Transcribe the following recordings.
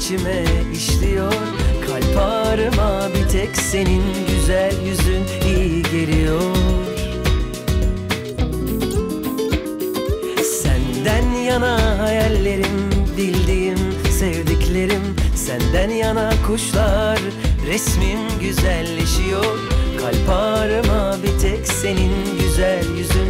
içime işliyor. Kalp ağrıma bir tek senin güzel yüzün iyi geliyor. Senden yana hayallerim, bildiğim, sevdiklerim. Senden yana kuşlar, resmim güzelleşiyor. Kalp ağrıma bir tek senin güzel yüzün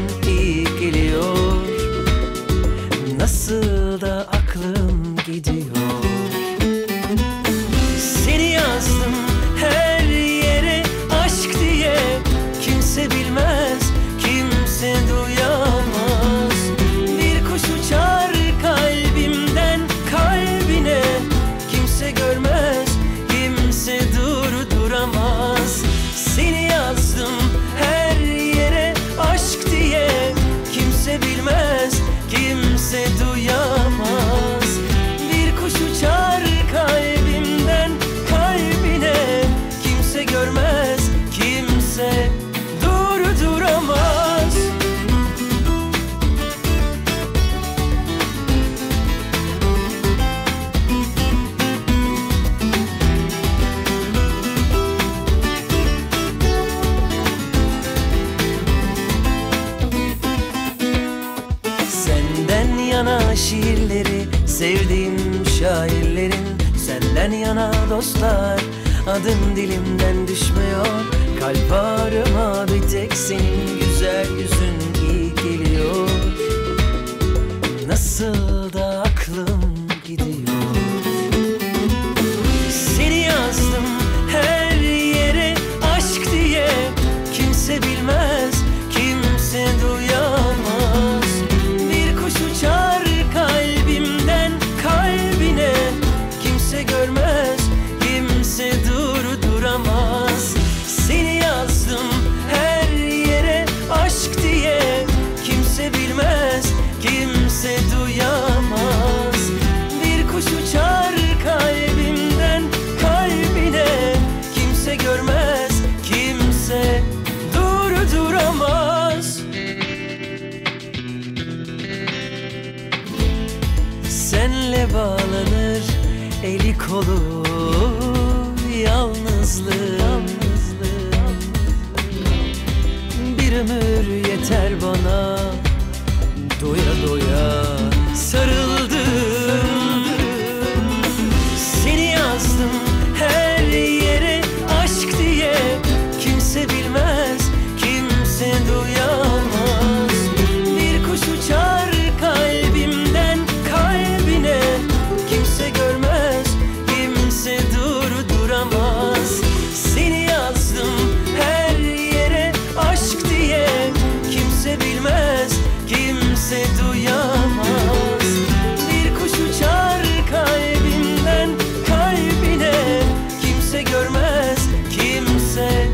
yana şiirleri sevdiğim şairlerin. Senden yana dostlar adın dilimden düşmüyor. Kalp ağrıma bir tek senin güzel yüzün iyi Senle bağlanır eli kolu duyamaz. Bir kuş uçar kalbimden kalbine. Kimse görmez kimse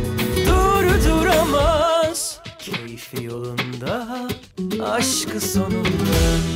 durduramaz Keyfi yolunda aşkı sonunda.